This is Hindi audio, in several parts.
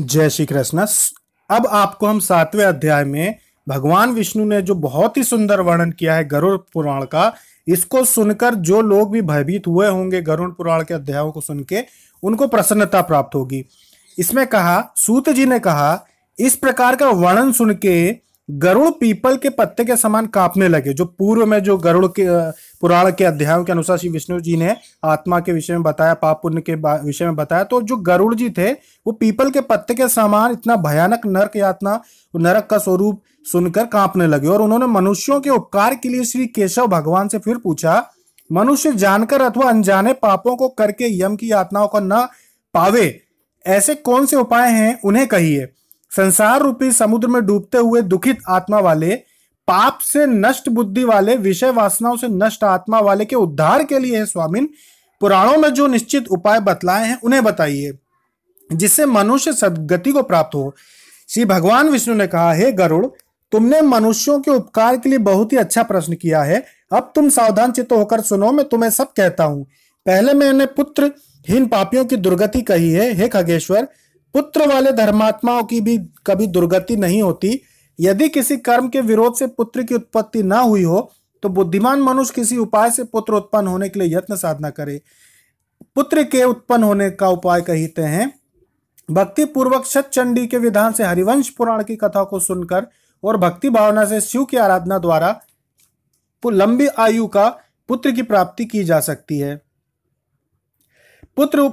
जय श्री कृष्ण। अब आपको हम सातवें अध्याय में भगवान विष्णु ने जो बहुत ही सुंदर वर्णन किया है गरुड़ पुराण का, इसको सुनकर जो लोग भी भयभीत हुए होंगे गरुड़ पुराण के अध्यायों को सुन के, उनको प्रसन्नता प्राप्त होगी। इसमें कहा, सूत जी ने कहा, इस प्रकार का वर्णन सुन के गरुड़ पीपल के पत्ते के समान कांपने लगे, जो पूर्व में जो गरुड़ के पुराण के अध्यायों के अनुसार श्री विष्णु जी ने आत्मा के विषय में बताया, पाप पुण्य के विषय में बताया तो जो गरुड़ जी थे, वो पीपल के पत्ते के समान इतना भयानक नरक यातना, नरक का स्वरूप सुनकर कांपने लगे और उन्होंने मनुष्यों के उपकार के लिए श्री केशव भगवान से फिर पूछा, मनुष्य जानकर अथवा अनजाने पापों को करके यम की यातनाओं का न पावे, ऐसे कौन से उपाय हैं, उन्हें कहिए। संसार रूपी समुद्र में डूबते हुए दुखित आत्मा वाले, पाप से नष्ट बुद्धि वाले, विषय वासनाओं से नष्ट आत्मा वाले के उद्धार के लिए है स्वामीन, पुराणों में जो निश्चित उपाय बतलाए हैं, उन्हें बताइए, जिससे मनुष्य सदगति को प्राप्त हो। श्री भगवान विष्णु ने कहा, हे गरुड़, तुमने मनुष्यों के उपकार के लिए बहुत ही अच्छा प्रश्न किया है। अब तुम सावधान चित्त होकर सुनो, मैं तुम्हें सब कहता हूँ। पहले मैंने पुत्र, हीन पापियों की दुर्गति कही है। हे खगेश्वर पुत्र वाले धर्मात्माओं की भी कभी दुर्गति नहीं होती। यदि किसी कर्म के विरोध से पुत्र की उत्पत्ति ना हुई हो तो बुद्धिमान मनुष्य किसी उपाय से पुत्र उत्पन्न होने के लिए यत्न साधना करे। पुत्र के उत्पन्न होने का उपाय कहते हैं भक्ति पूर्वक चंडी के विधान से हरिवंश पुराण की कथा को सुनकर और भक्ति भावना से शिव की आराधना द्वारा लंबी आयु का पुत्र की प्राप्ति की जा सकती है। पुत्र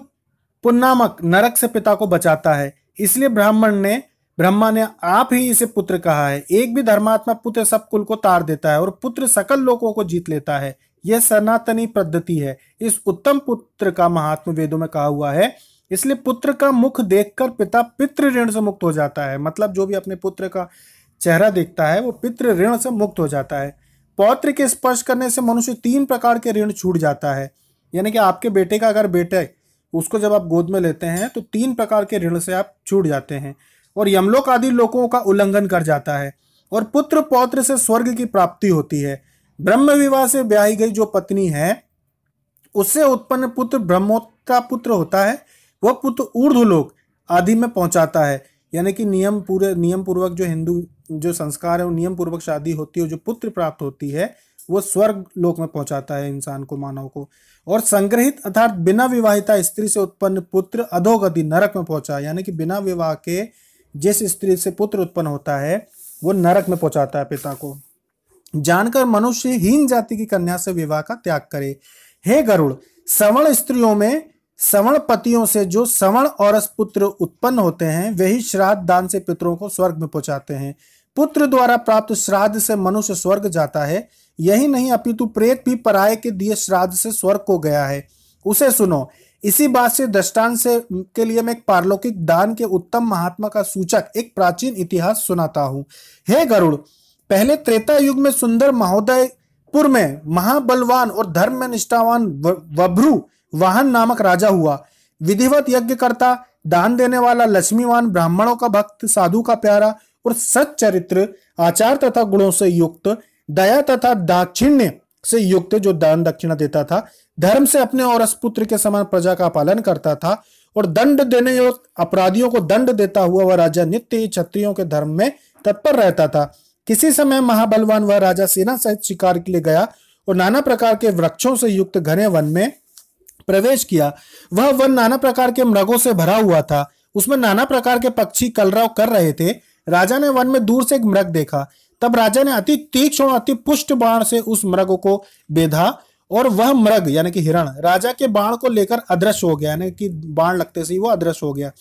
पुन्नामक नरक से पिता को बचाता है। इसलिए ब्राह्मण ने, ब्रह्मा ने आप ही इसे पुत्र कहा है। एक भी धर्मात्मा पुत्र सब कुल को तार देता है और पुत्र सकल लोगों को जीत लेता है। यह सनातनी पद्धति है। इस उत्तम पुत्र का महात्म वेदों में कहा हुआ है। इसलिए पुत्र का मुख देखकर पिता पितृ ऋण से मुक्त हो जाता है। मतलब जो भी अपने पुत्र का चेहरा देखता है, वो पितृ ऋण से मुक्त हो जाता है। पौत्र के स्पर्श करने से मनुष्य तीन प्रकार के ऋण छूट जाता है। यानी कि आपके बेटे का अगर बेटे उसको जब आप गोद में लेते हैं तो तीन प्रकार के ऋण से आप छूट जाते हैं। और यमलोक आदि लोगों का उल्लंघन कर जाता है। और पुत्र पौत्र से स्वर्ग की प्राप्ति होती है। ब्रह्म विवाह से ब्याही गई जो पत्नी है, उससे उत्पन्न पुत्र ब्रह्मोत्ता पुत्र होता है। वह पुत्र ऊर्ध लोक आदि में पहुंचाता है। यानी कि नियम पूरे, नियम पूर्वक जो हिंदू, जो संस्कार है, वो नियम पूर्वक शादी होती है जो पुत्र प्राप्त होती है वो स्वर्ग लोक में पहुंचाता है इंसान को, मानव को। और संग्रहित अर्थात बिना विवाहिता स्त्री से उत्पन्न पुत्र अधोगति नरक में पहुँचा, यानी कि बिना विवाह के जिस स्त्री से पुत्र उत्पन्न होता है, वो नरक में पहुंचाता है पिता को। जानकर मनुष्य हीन जाति की कन्या से विवाह का त्याग करे। हे गरुड़, सवर्ण स्त्रियों में सवर्ण पतियों से जो सवर्ण और पुत्र उत्पन्न होते हैं वही श्राद्ध दान से पितरों को स्वर्ग में पहुंचाते हैं। पुत्र द्वारा प्राप्त श्राद्ध से मनुष्य स्वर्ग जाता है। यही नहीं अपितु प्रेत भी पराये के दिए श्राद्ध से स्वर्ग को गया है। उसे सुनो, इसी बात से दृष्टान से के लिए मैं एक पारलौकिक दान के उत्तम महात्मा का सूचक, एक प्राचीन इतिहास सुनाता हूँ। हे गरुड़, पहले त्रेता युग में सुंदर महोदयपुर में महाबलवान और धर्म में निष्ठावान वभ्रु वाहन नामक राजा हुआ। विधिवत यज्ञ करता दान देने वाला लक्ष्मीवान ब्राह्मणों का भक्त, साधु का प्यारा और सच चरित्र आचार तथा गुणों से युक्त दया तथा दाक्षिण्य से युक्त जो दान दक्षिणा देता था, धर्म से अपने और पुत्र के समान प्रजा का पालन करता था और दंड देने और अपराधियों को दंड देता हुआ वह राजा नित्य ही क्षत्रियों के धर्म में तत्पर रहता था। किसी समय महाबलवान वह राजा सेना सहित शिकार के लिए गया और नाना प्रकार के वृक्षों से युक्त घने वन में प्रवेश किया। वह वन नाना प्रकार के मृगों से भरा हुआ था। उसमें नाना प्रकार के पक्षी कलरव कर रहे थे। राजा ने वन में दूर से एक मृग देखा। तब राजा ने अति तीक्ष्ण अति पुष्ट बाण से उस मृग को बेधा और वह मृग, यानी कि हिरण, राजा के बाण को लेकर अदृश्य हो गया। यानी कि बाण लगते से ही वो अदृश्य हो गया।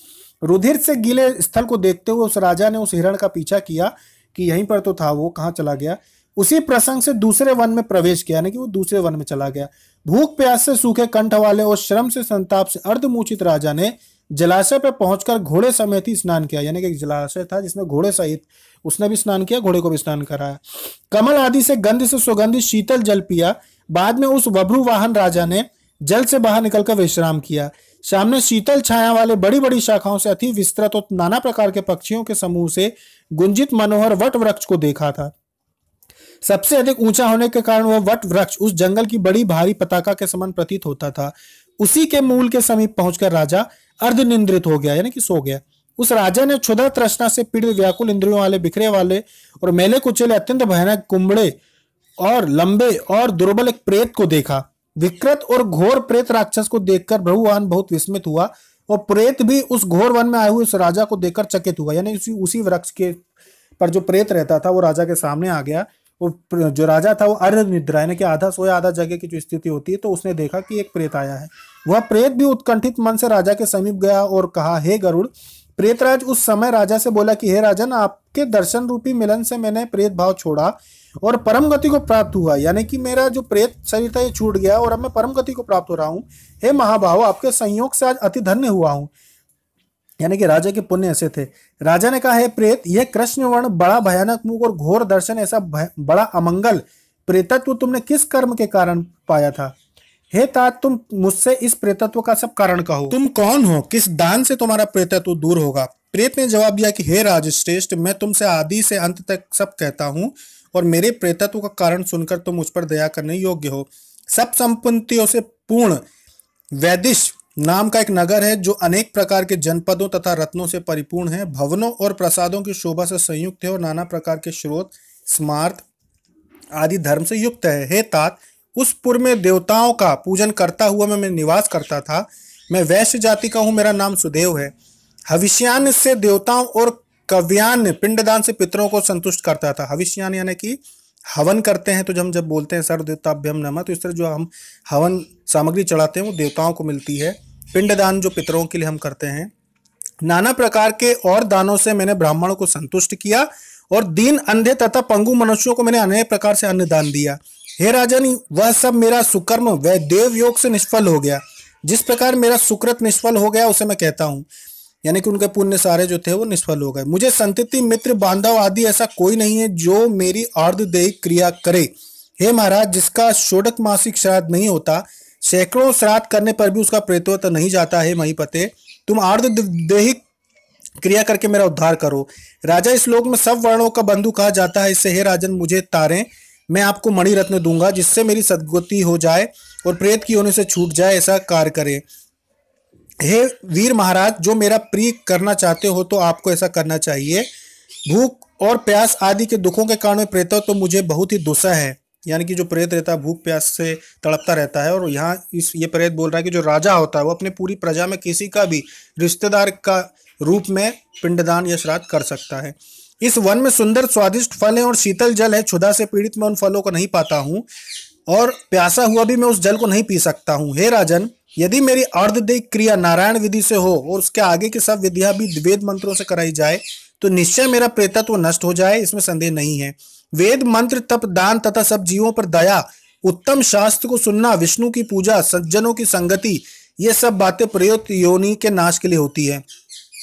रुधिर से गीले स्थल को देखते हुए उस राजा ने उस हिरण का पीछा किया कि यहीं पर तो था वो, कहाँ चला गया। उसी प्रसंग से दूसरे वन में प्रवेश किया, यानी कि वो दूसरे वन में चला गया। भूख, प्यास से सूखे कंठ वाले और श्रम से संताप से अर्धमूचित राजा ने जलाशय पर पहुंचकर घोड़े समेत ही स्नान किया, यानी कि एक जलाशय था जिसमें घोड़े सहित उसने भी स्नान किया, घोड़े को भी स्नान कराया। कमल आदि से गंध से सुगंधित शीतल जल पिया। बाद में उस वभ्रु वाहन राजा ने जल से बाहर निकलकर विश्राम किया। सामने शीतल छाया वाले बड़ी बड़ी शाखाओं से अति विस्तृत और नाना प्रकार के पक्षियों के समूह से गुंजित मनोहर वट वृक्ष को देखा था। सबसे अधिक ऊँचा होने के कारण वह वट वृक्ष उस जंगल की बड़ी भारी पताका के समान प्रतीत होता था। उसी के मूल के समीप पहुंचकर राजा अर्धनिंद्रित हो गया, यानी कि सो गया। उस राजा ने क्षुधा तृष्णा से पीड़ित व्याकुल इंद्रियों वाले, बिखरे वाले और मेले कुचले अत्यंत भयानक कुंबड़े और लंबे और दुर्बल एक प्रेत को देखा। विकृत और घोर प्रेत राक्षस को देखकर भगवान बहुत विस्मित हुआ और प्रेत भी उस घोर वन में आए हुए उस राजा को देखकर चकित हुआ। यानी उसी उसी वृक्ष के पर जो प्रेत रहता था, वो राजा के सामने आ गया। वो जो राजा था, वो अर्ध निद्रा यानी कि आधा सोया, आधा जगह की जो स्थिति होती है तो उसने देखा कि एक प्रेत आया है। वह प्रेत भी उत्कंठित मन से राजा के समीप गया और कहा, हे गरुड़, प्रेतराज उस समय राजा से बोला कि, हे राजन, आपके दर्शन रूपी मिलन से मैंने प्रेत भाव छोड़ा और परम गति को प्राप्त हुआ। यानी कि मेरा जो प्रेत शरीर था, ये छूट गया और अब मैं परम गति को प्राप्त हो रहा हूँ। हे महाभाव, आपके संयोग से आज अति धन्य हुआ हूँ। यानी कि राजा के पुण्य ऐसे थे। राजा ने कहा, है प्रेत, यह कृष्ण वर्ण बड़ा भयानक मुख और घोर दर्शन ऐसा बड़ा अमंगल प्रेतत्व तुमने किस कर्म के कारण पाया था? हे तात, तुम मुझसे इस प्रेतत्व का सब कारण कहो। तुम कौन हो? किस दान से तुम्हारा प्रेतत्व दूर होगा? प्रेत ने जवाब दिया कि, हे राज श्रेष्ठ मैं तुमसे आदि से अंत तक सब कहता हूँ और मेरे प्रेतत्व का कारण सुनकर तुम मुझ पर दया करने योग्य हो। सब संपत्तियों से पूर्ण वैदिश नाम का एक नगर है जो अनेक प्रकार के जनपदों तथा रत्नों से परिपूर्ण है। भवनों और प्रसादों की शोभा से संयुक्त है और नाना प्रकार के स्रोत स्मार्ट आदि धर्म से युक्त है। हे तात उस पुर में देवताओं का पूजन करता हुआ मैं, मैं निवास करता था। मैं वैश्य जाति का हूँ मेरा नाम सुदेव है। हविष्यान से देवताओं और कव्यान पिंडदान से पितरों को संतुष्ट करता था। हविष्यान यानी कि हवन करते हैं तो जब हम जब बोलते हैं सर्व देवताभ्यम नमा तो इस तरह जो हम हवन सामग्री चढ़ाते हैं वो देवताओं को मिलती है। पिंडदान जो पितरों के लिए हम करते हैं। नाना प्रकार के और दानों से मैंने ब्राह्मणों को संतुष्ट किया और दीन अंधे तथा पंगु मनुष्यों को मैंने अनेक प्रकार से अन्न दान दिया। हे राजन, वह सब मेरा सुकर्म वह देव योग से निष्फल हो गया। जिस प्रकार मेरा सुकृत निष्फल हो गया, उसे मैं कहता हूँ। यानी कि उनके पुण्य सारे जो थे वो निष्फल हो गए। मुझे संतति, मित्र, बांधव आदि ऐसा कोई नहीं है जो मेरी अर्धदेह क्रिया करे। हे महाराज, जिसका षोडक मासिक श्राद्ध नहीं होता, सैकड़ों श्राद्ध करने पर भी उसका प्रेतत्व नहीं जाता है महीपते। तुम अर्धदेहिक क्रिया करके मेरा उद्धार करो। राजा, इस लोक में सब वर्णों का बंधु कहा जाता है। इससे हे राजन, मुझे तारे, मैं आपको मणि रत्न दूँगा, जिससे मेरी सदगति हो जाए और प्रेत की होने से छूट जाए, ऐसा कार्य करे। हे वीर महाराज, जो मेरा प्रिय करना चाहते हो तो आपको ऐसा करना चाहिए। भूख और प्यास आदि के दुखों के कारण प्रेत तो मुझे बहुत ही दुस्सा है। यानी कि जो प्रेत रहता है, भूख प्यास से तड़पता रहता है और यहाँ इस, ये प्रेत बोल रहा है कि जो राजा होता है, वो अपने पूरी प्रजा में किसी का भी रिश्तेदार का रूप में पिंडदान या श्राद्ध कर सकता है। इस वन में सुंदर, स्वादिष्ट फल है और शीतल जल है। क्षुधा से पीड़ित मैं उन फलों को नहीं पाता हूँ। और प्यासा हुआ भी मैं उस जल को नहीं पी सकता हूँ। हे राजन, यदि मेरी अर्धदेह क्रिया नारायण विधि से हो और उसके आगे की सब विधियाँ भी वेद मंत्रों से कराई जाए तो निश्चय मेरा प्रेतत्व नष्ट हो जाए, इसमें संदेह नहीं है। वेद मंत्र, तप, दान तथा सब जीवों पर दया, उत्तम शास्त्र को सुनना, विष्णु की पूजा, सज्जनों की संगति, ये सब बातें प्रयुक्त योनि के नाश के लिए होती है।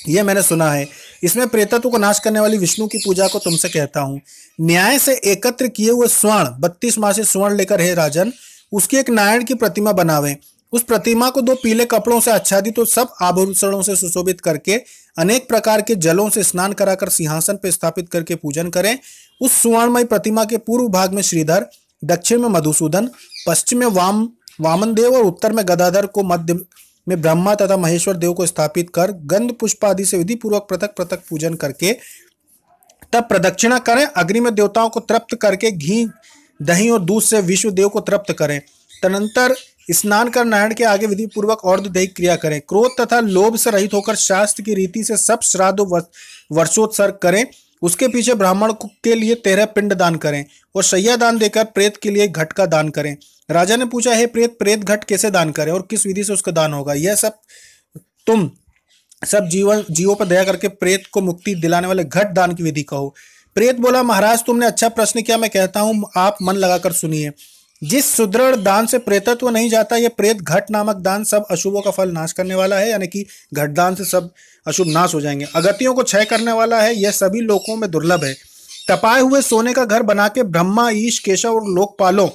यह मैंने सुना है। इसमें प्रेतत्व को नाश करने वाली विष्णु की पूजा को तुमसे कहता हूँ। न्याय से एकत्र किए हुए स्वर्ण, बत्तीस माह से स्वर्ण लेकर हे राजन, उसकी एक नारायण की प्रतिमा बनावे। उस प्रतिमा को दो पीले कपड़ों से आच्छादित तो सब आभूषणों से सुशोभित करके, अनेक प्रकार के जलों से स्नान कराकर सिंहासन पर स्थापित करके पूजन करें। उस सुवर्णमय प्रतिमा के पूर्व भाग में श्रीधर, दक्षिण में मधुसूदन, पश्चिम में वाम वामन देव और उत्तर में गदाधर को मध्य में ब्रह्मा तथा महेश्वर देव को स्थापित कर गंध पुष्प आदि से विधि पूर्वक पृथक पृथक पूजन करके तब प्रदक्षिणा करें अग्नि में देवताओं को तृप्त करके घी, दही और दूध से विश्व देव को तृप्त करें। तदंतर स्नान कर नारायण के आगे विधि पूर्वक और दैहिक क्रिया करें। क्रोध तथा लोभ से रहित होकर शास्त्र की रीति से सब श्राद्ध वर्षोत्सर्ग करें। उसके पीछे ब्राह्मण के लिए तेरह पिंड दान करें और सैया दान देकर प्रेत के लिए घट का दान करें। राजा ने पूछा, हे प्रेत प्रेत घट कैसे दान करें और किस विधि से उसका दान होगा? यह सब तुम, सब जीवन, जीवों पर दया करके प्रेत को मुक्ति दिलाने वाले घट दान की विधि कहो। प्रेत बोला, महाराज, तुमने अच्छा प्रश्न किया, मैं कहता हूँ, आप मन लगाकर सुनिए। जिस सुदृढ़ दान से प्रेतत्व नहीं जाता यह प्रेत घट नामक दान सब अशुभों का फल नाश करने वाला है, यानी कि घट दान से सब अशुभ नाश हो जाएँगे। अगतियों को क्षय करने वाला है, यह सभी लोगों में दुर्लभ है। तपाए हुए सोने का घर बना के ब्रह्मा, ईश, केशव और लोकपालों,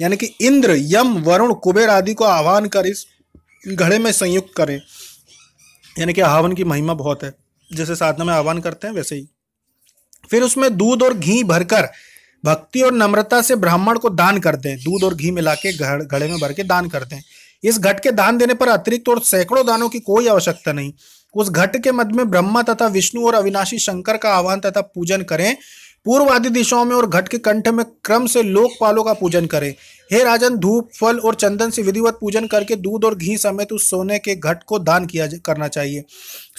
यानी कि इंद्र, यम, वरुण, कुबेर आदि को आह्वान कर इस घड़े में संयुक्त करें। यानी कि आह्वान की महिमा बहुत है। जैसे साधना में आह्वान करते हैं, वैसे ही। फिर उसमें दूध और घी भरकर भक्ति और नम्रता से ब्राह्मण को दान कर दें दूध और घी मिला के घड़े में भर के दान कर दें इस घट के दान देने पर अतिरिक्त और सैकड़ों दानों की कोई आवश्यकता नहीं। उस घट के मध्य में ब्रह्मा तथा विष्णु और अविनाशी शंकर का आह्वान तथा पूजन करें। पूर्व आदि दिशाओं में और घट के कंठ में क्रम से लोकपालों का पूजन करें। हे राजन, धूप, फल और चंदन से विधिवत पूजन करके दूध और घी समेत उस सोने के घट को दान किया करना चाहिए।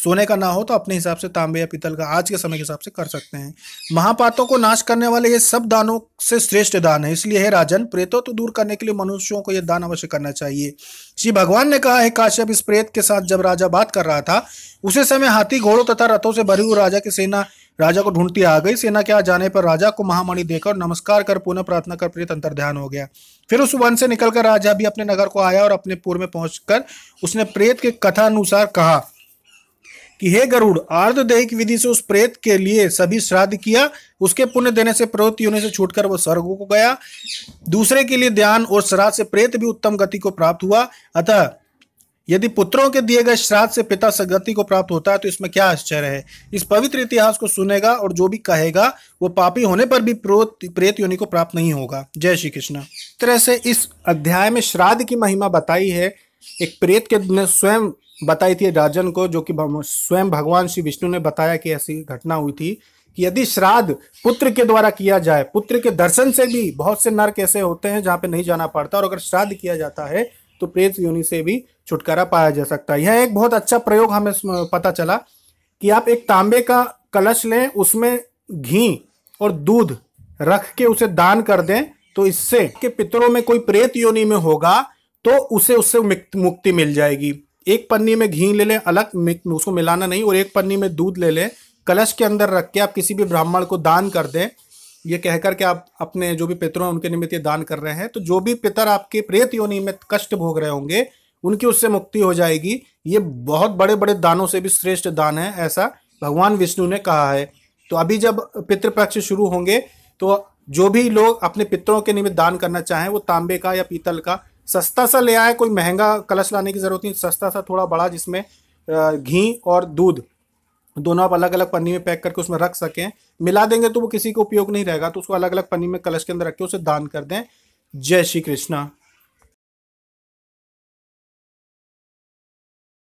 सोने का ना हो तो अपने हिसाब से तांबे या पीतल का आज के समय के हिसाब से कर सकते हैं। महापातों को नाश करने वाले ये सब दानों से श्रेष्ठ दान है। इसलिए हे राजन प्रेतों तो दूर करने के लिए मनुष्यों को यह दान अवश्य करना चाहिए। श्री भगवान ने कहा, है काश्यप, इस प्रेत के साथ जब राजा बात कर रहा था, उसे समय हाथी घोड़ों तथा रथों से भरी हुई राजा की सेना राजा को ढूंढती आ गई। सेना के आ जाने पर राजा को महामणि देकर नमस्कार कर, पुनः प्रार्थना कर प्रिय अंतर ध्यान हो गया। फिर उस वन से निकलकर राजा भी अपने नगर को आया और अपने पुर में पहुंचकर उसने प्रेत के कथा अनुसार कहा कि, हे गरुड़ आर्द्रदेह की विधि से उस प्रेत के लिए सभी श्राद्ध किया। उसके पुण्य देने से प्रवृत्ति होने से छूटकर वह स्वर्ग को गया। दूसरे के लिए ध्यान और श्राद्ध से प्रेत भी उत्तम गति को प्राप्त हुआ। अतः यदि पुत्रों के दिए गए श्राद्ध से पिता सगति को प्राप्त होता है तो इसमें क्या आश्चर्य है? इस पवित्र इतिहास को सुनेगा और जो भी कहेगा, वो पापी होने पर भी प्रेत योनि को प्राप्त नहीं होगा। जय श्री कृष्ण। तरह से इस अध्याय में श्राद्ध की महिमा बताई है। एक प्रेत के ने स्वयं बताई थी राजन को, जो कि स्वयं भगवान श्री विष्णु ने बताया कि ऐसी घटना हुई थी कि यदि श्राद्ध पुत्र के द्वारा किया जाए, पुत्र के दर्शन से भी बहुत से नर्क ऐसे होते हैं जहाँ पे नहीं जाना पड़ता, और अगर श्राद्ध किया जाता है तो प्रेत योनि से भी छुटकारा पाया जा सकता है। यह एक बहुत अच्छा प्रयोग हमें पता चला कि आप एक तांबे का कलश लें, उसमें घी और दूध रख के उसे दान कर दें तो इससे के पितरों में कोई प्रेत योनि में होगा तो उसे, उससे मुक्ति मिल जाएगी। एक पन्नी में घी ले लें, अलग उसको मिलाना नहीं, और एक पन्नी में दूध ले लें, कलश के अंदर रख के आप किसी भी ब्राह्मण को दान कर दें ये कहकर के आप अपने जो भी पितरों उनके निमित्त ये दान कर रहे हैं तो जो भी पितर आपके प्रेत योनि में कष्ट भोग रहे होंगे, उनकी उससे मुक्ति हो जाएगी। ये बहुत बड़े बड़े दानों से भी श्रेष्ठ दान है, ऐसा भगवान विष्णु ने कहा है। तो अभी जब पितृपक्ष शुरू होंगे तो जो भी लोग अपने पितरों के निमित्त दान करना चाहें, वो तांबे का या पीतल का, सस्ता सा ले आए, कोई महँगा कलश लाने की ज़रूरत नहीं, सस्ता सा थोड़ा बड़ा जिसमें घी और दूध। दोनों आप अलग अलग पन्नी में पैक करके उसमें रख सकें। मिला देंगे तो वो किसी को उपयोग नहीं रहेगा तो उसको अलग अलग पन्नी में कलश के अंदर रख के उसे दान कर दें। जय श्री कृष्णा।